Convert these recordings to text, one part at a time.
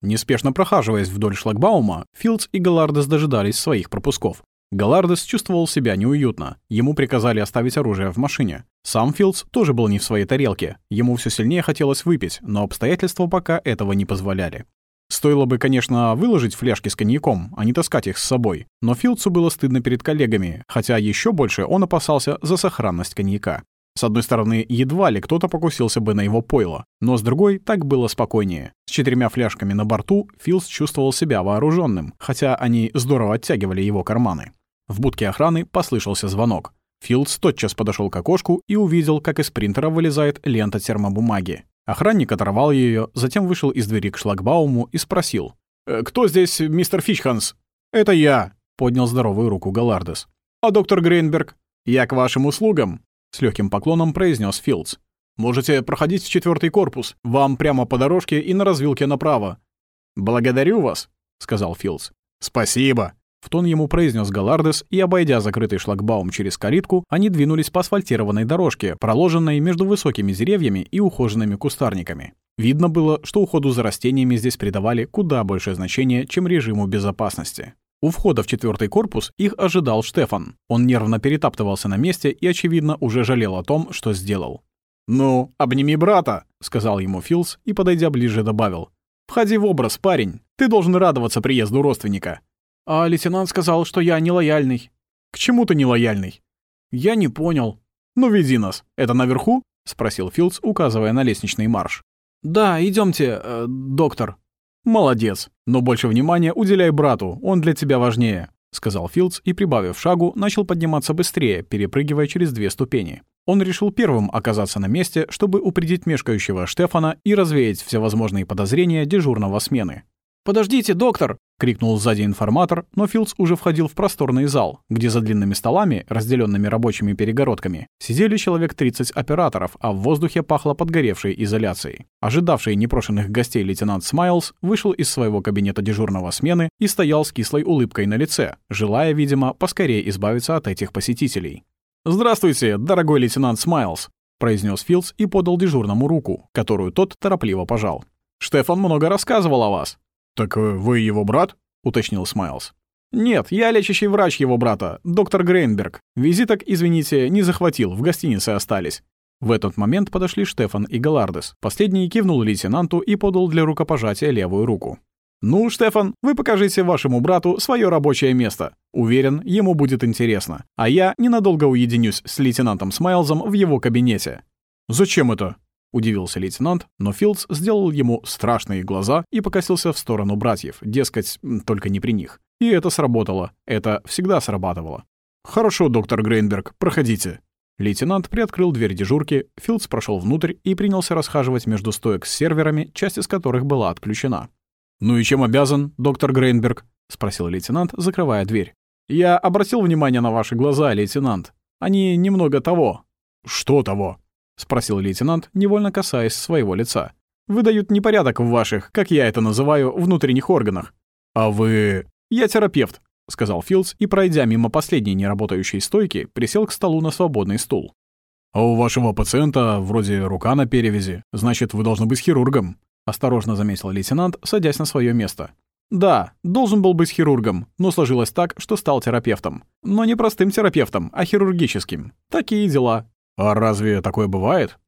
Неспешно прохаживаясь вдоль шлагбаума, Филдс и Галардес дожидались своих пропусков. Галардес чувствовал себя неуютно. Ему приказали оставить оружие в машине. Сам Филдс тоже был не в своей тарелке. Ему все сильнее хотелось выпить, но обстоятельства пока этого не позволяли. Стоило бы, конечно, выложить фляжки с коньяком, а не таскать их с собой. Но Филдсу было стыдно перед коллегами, хотя еще больше он опасался за сохранность коньяка. С одной стороны, едва ли кто-то покусился бы на его пойло, но с другой, так было спокойнее. С четырьмя фляжками на борту Филдс чувствовал себя вооруженным, хотя они здорово оттягивали его карманы. В будке охраны послышался звонок. Филдс тотчас подошел к окошку и увидел, как из принтера вылезает лента термобумаги. Охранник оторвал ее, затем вышел из двери к шлагбауму и спросил. «Э, «Кто здесь мистер Фичханс?» «Это я», — поднял здоровую руку Галардес. «А доктор Грейнберг?» «Я к вашим услугам», — с легким поклоном произнес Филдс. «Можете проходить в четвертый корпус. Вам прямо по дорожке и на развилке направо». «Благодарю вас», — сказал Филдс. «Спасибо», в тон ему произнес Галардес, и, обойдя закрытый шлагбаум через калитку, они двинулись по асфальтированной дорожке, проложенной между высокими деревьями и ухоженными кустарниками. Видно было, что уходу за растениями здесь придавали куда большее значение, чем режиму безопасности. У входа в четвертый корпус их ожидал Штефан. Он нервно перетаптывался на месте и, очевидно, уже жалел о том, что сделал. «Ну, обними брата», — сказал ему Филс и, подойдя ближе, добавил. «Входи в образ, парень. Ты должен радоваться приезду родственника. А лейтенант сказал, что я нелояльный. К чему ты нелояльный? Я не понял. Ну, веди нас. Это наверху? Спросил Филдс, указывая на лестничный марш. Да, идемте, э, доктор. Молодец. Но больше внимания уделяй брату, он для тебя важнее. — сказал Филдс и, прибавив шагу, начал подниматься быстрее, перепрыгивая через две ступени. Он решил первым оказаться на месте, чтобы упредить мешкающего Штефана и развеять всевозможные подозрения дежурного смены. «Подождите, доктор!» — крикнул сзади информатор, но Филдс уже входил в просторный зал, где за длинными столами, разделенными рабочими перегородками, сидели человек 30 операторов, а в воздухе пахло подгоревшей изоляцией. Ожидавший непрошенных гостей лейтенант Смайлз вышел из своего кабинета дежурного смены и стоял с кислой улыбкой на лице, желая, видимо, поскорее избавиться от этих посетителей. «Здравствуйте, дорогой лейтенант Смайлз!» — произнес Филдс и подал дежурному руку, которую тот торопливо пожал. «Штефан много рассказывал о вас. «Так э, вы его брат?» — уточнил Смайлз. «Нет, я лечащий врач его брата, доктор Грейнберг. Визиток, извините, не захватил, в гостинице остались». В этот момент подошли Штефан и Галардес. Последний кивнул лейтенанту и подал для рукопожатия левую руку. «Ну, Штефан, вы покажите вашему брату свое рабочее место. Уверен, ему будет интересно. А я ненадолго уединюсь с лейтенантом Смайлзом в его кабинете». «Зачем это?» — удивился лейтенант, но Филдс сделал ему страшные глаза и покосился в сторону братьев, дескать, только не при них. И это сработало. Это всегда срабатывало. «Хорошо, доктор Грейнберг, проходите». Лейтенант приоткрыл дверь дежурки, Филдс прошел внутрь и принялся расхаживать между стоек с серверами, часть из которых была отключена. «Ну и чем обязан, доктор Грейнберг?» — спросил лейтенант, закрывая дверь. «Я обратил внимание на ваши глаза, лейтенант. Они немного того». «Что того?» — спросил лейтенант, невольно касаясь своего лица. «Выдают непорядок в ваших, как я это называю, внутренних органах». «А вы...» «Я терапевт», — сказал Филдс и, пройдя мимо последней неработающей стойки, присел к столу на свободный стул. «А у вашего пациента вроде рука на перевязи, значит, вы должны быть хирургом», — осторожно заметил лейтенант, садясь на свое место. «Да, должен был быть хирургом, но сложилось так, что стал терапевтом. Но не простым терапевтом, а хирургическим. Такие дела. А разве такое бывает?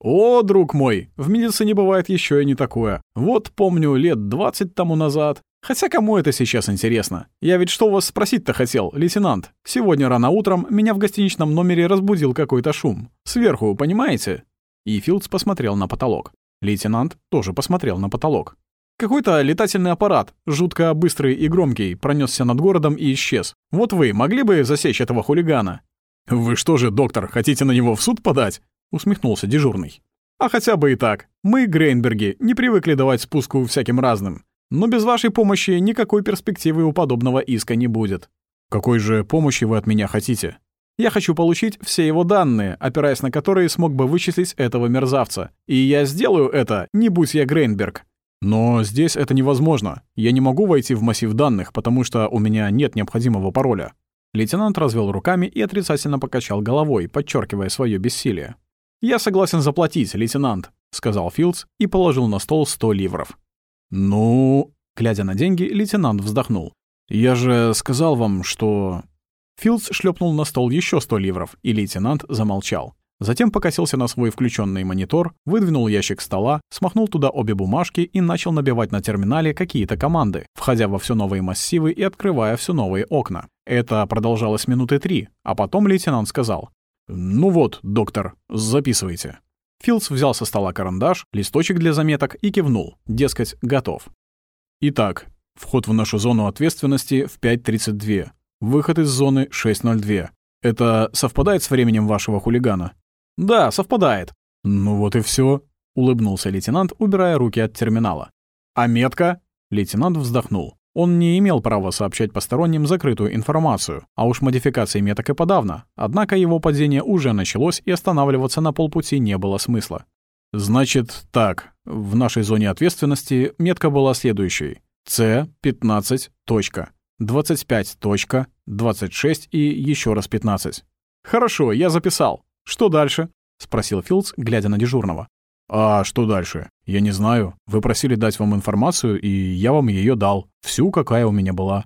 О, друг мой, в медицине бывает еще и не такое. Вот помню, лет 20 тому назад. Хотя кому это сейчас интересно? Я ведь что у вас спросить-то хотел, лейтенант? Сегодня рано утром меня в гостиничном номере разбудил какой-то шум. Сверху, понимаете? И Филдс посмотрел на потолок. Лейтенант тоже посмотрел на потолок. Какой-то летательный аппарат, жутко быстрый и громкий, пронесся над городом и исчез. Вот вы могли бы засечь этого хулигана? «Вы что же, доктор, хотите на него в суд подать?» — усмехнулся дежурный. «А хотя бы и так. Мы, Грейнберги, не привыкли давать спуску всяким разным. Но без вашей помощи никакой перспективы у подобного иска не будет». «Какой же помощи вы от меня хотите?» «Я хочу получить все его данные, опираясь на которые смог бы вычислить этого мерзавца. И я сделаю это, не будь я Грейнберг». «Но здесь это невозможно. Я не могу войти в массив данных, потому что у меня нет необходимого пароля». Лейтенант развел руками и отрицательно покачал головой, подчеркивая свое бессилие. «Я согласен заплатить, лейтенант», — сказал Филдс и положил на стол 100 ливров. «Ну...» — глядя на деньги, лейтенант вздохнул. «Я же сказал вам, что...» Филдс шлепнул на стол еще сто ливров, и лейтенант замолчал. Затем покосился на свой включенный монитор, выдвинул ящик стола, смахнул туда обе бумажки и начал набивать на терминале какие-то команды, входя во все новые массивы и открывая все новые окна. Это продолжалось минуты три, а потом лейтенант сказал. «Ну вот, доктор, записывайте». Филдс взял со стола карандаш, листочек для заметок и кивнул, дескать, готов. Итак, вход в нашу зону ответственности в 5.32, выход из зоны 6.02. Это совпадает с временем вашего хулигана? «Да, совпадает». «Ну вот и все, улыбнулся лейтенант, убирая руки от терминала. «А метка?» Лейтенант вздохнул. Он не имел права сообщать посторонним закрытую информацию, а уж модификации меток и подавно. Однако его падение уже началось, и останавливаться на полпути не было смысла. «Значит, так, в нашей зоне ответственности метка была следующей. С-15. 25. 26 и еще раз 15. «Хорошо, я записал. «Что дальше?» — спросил Филдс, глядя на дежурного. «А что дальше? Я не знаю. Вы просили дать вам информацию, и я вам ее дал. Всю, какая у меня была».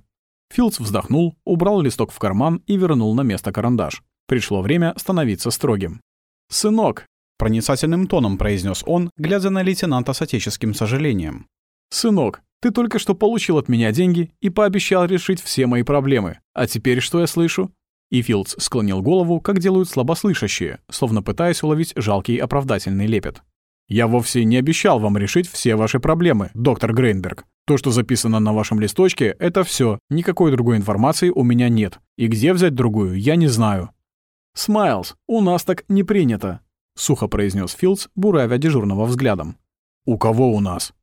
Филдс вздохнул, убрал листок в карман и вернул на место карандаш. Пришло время становиться строгим. «Сынок!» — проницательным тоном произнес он, глядя на лейтенанта с отеческим сожалением. «Сынок, ты только что получил от меня деньги и пообещал решить все мои проблемы. А теперь что я слышу? И Филдс склонил голову, как делают слабослышащие, словно пытаясь уловить жалкий оправдательный лепет. «Я вовсе не обещал вам решить все ваши проблемы, доктор Грейнберг. То, что записано на вашем листочке, это все. Никакой другой информации у меня нет. И где взять другую, я не знаю». «Смайлз, у нас так не принято», — сухо произнес Филдс, буравя дежурного взглядом. «У кого у нас?»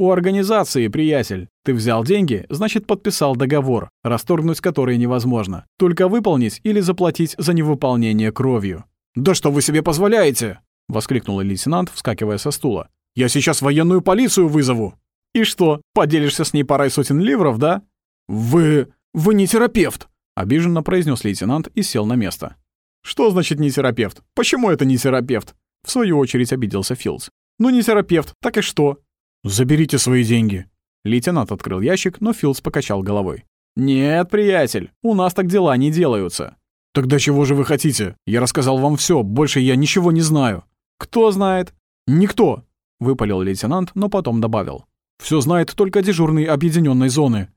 «У организации, приятель. Ты взял деньги, значит, подписал договор, расторгнуть который невозможно. Только выполнить или заплатить за невыполнение кровью». «Да что вы себе позволяете?» — воскликнул лейтенант, вскакивая со стула. «Я сейчас военную полицию вызову!» «И что, поделишься с ней парой сотен ливров, да?» «Вы... вы не терапевт!» — обиженно произнес лейтенант и сел на место. «Что значит не терапевт? Почему это не терапевт?» В свою очередь обиделся Филдс. «Ну не терапевт, так и что? «Заберите свои деньги». Лейтенант открыл ящик, но Филдс покачал головой. «Нет, приятель, у нас так дела не делаются». «Тогда чего же вы хотите? Я рассказал вам все, больше я ничего не знаю». «Кто знает?» «Никто», — выпалил лейтенант, но потом добавил. Все знает только дежурный объединенной зоны».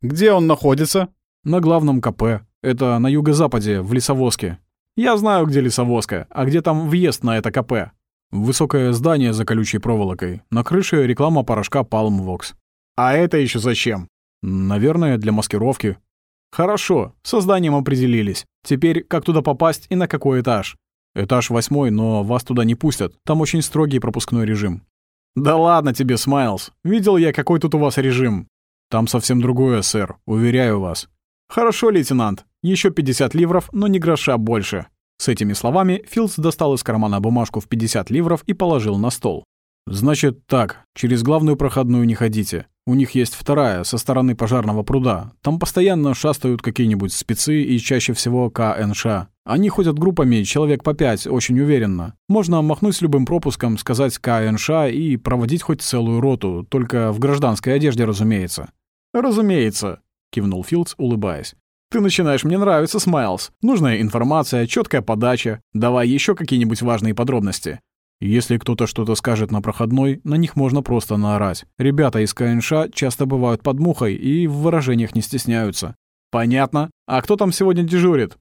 «Где он находится?» «На главном КП. Это на юго-западе, в Лесовозке». «Я знаю, где Лесовозка, а где там въезд на это КП?» Высокое здание за колючей проволокой. На крыше реклама порошка Palmvox. А это еще зачем? Наверное, для маскировки. Хорошо, со зданием определились. Теперь как туда попасть и на какой этаж? Этаж восьмой, но вас туда не пустят. Там очень строгий пропускной режим. Да ладно тебе, Смайлз. Видел я, какой тут у вас режим. Там совсем другое, сэр, уверяю вас. Хорошо, лейтенант. Еще 50 ливров, но не гроша больше. С этими словами Филдс достал из кармана бумажку в 50 ливров и положил на стол. «Значит так, через главную проходную не ходите. У них есть вторая, со стороны пожарного пруда. Там постоянно шастают какие-нибудь спецы и чаще всего КНШ. Они ходят группами, человек по пять, очень уверенно. Можно махнуть с любым пропуском, сказать КНШ и проводить хоть целую роту, только в гражданской одежде, разумеется». «Разумеется», — кивнул Филдс, улыбаясь. Ты начинаешь мне нравиться, Смайлз. Нужная информация, четкая подача. Давай еще какие-нибудь важные подробности. Если кто-то что-то скажет на проходной, на них можно просто наорать. Ребята из КНШ часто бывают под мухой и в выражениях не стесняются. Понятно. А кто там сегодня дежурит?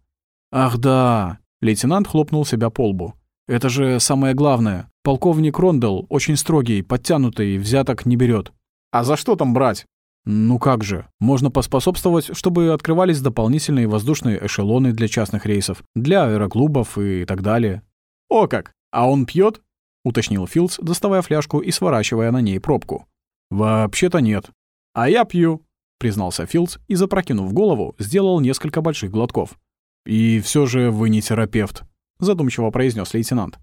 Ах да. Лейтенант хлопнул себя по лбу. Это же самое главное. Полковник Рондел очень строгий, подтянутый, взяток не берет. А за что там брать? Ну как же, можно поспособствовать, чтобы открывались дополнительные воздушные эшелоны для частных рейсов, для аэроклубов и так далее. О как! А он пьет? уточнил Филдс, доставая фляжку и сворачивая на ней пробку. Вообще-то нет. А я пью, признался Филдс и, запрокинув голову, сделал несколько больших глотков. И все же вы не терапевт, задумчиво произнес лейтенант.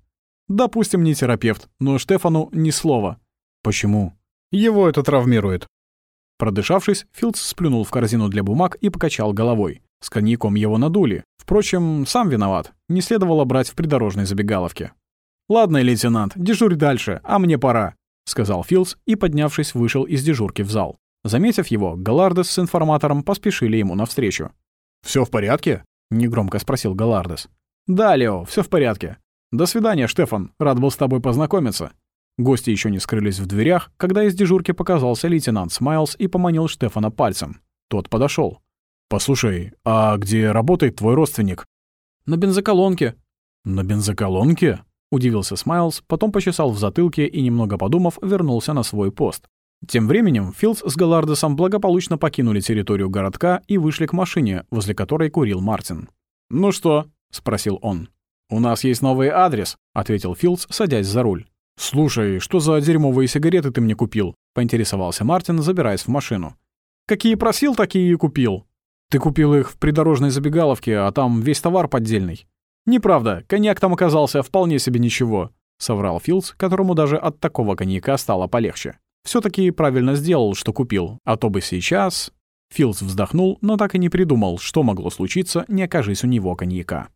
Допустим, не терапевт, но Штефану ни слова. Почему? Его это травмирует. Продышавшись, Филдс сплюнул в корзину для бумаг и покачал головой. С коньяком его надули. Впрочем, сам виноват. Не следовало брать в придорожной забегаловке. «Ладно, лейтенант, дежурь дальше, а мне пора». — сказал Филдс и, поднявшись, вышел из дежурки в зал. Заметив его, Галардес с информатором поспешили ему навстречу. Все в порядке?» — негромко спросил Галардес. «Да, Лео, все в порядке. До свидания, Штефан. Рад был с тобой познакомиться». Гости еще не скрылись в дверях, когда из дежурки показался лейтенант Смайлз и поманил Штефана пальцем. Тот подошел. «Послушай, а где работает твой родственник?» «На бензоколонке». «На бензоколонке?» — удивился Смайлз, потом почесал в затылке и, немного подумав, вернулся на свой пост. Тем временем Филдс с Галардесом благополучно покинули территорию городка и вышли к машине, возле которой курил Мартин. «Ну что?» — спросил он. «У нас есть новый адрес», — ответил Филдс, садясь за руль. «Слушай, что за дерьмовые сигареты ты мне купил?» — поинтересовался Мартин, забираясь в машину. «Какие просил, такие и купил. Ты купил их в придорожной забегаловке, а там весь товар поддельный». «Неправда, коньяк там оказался вполне себе ничего», — соврал Филдс, которому даже от такого коньяка стало полегче. все таки правильно сделал, что купил, а то бы сейчас...» Филдс вздохнул, но так и не придумал, что могло случиться, не окажись у него коньяка.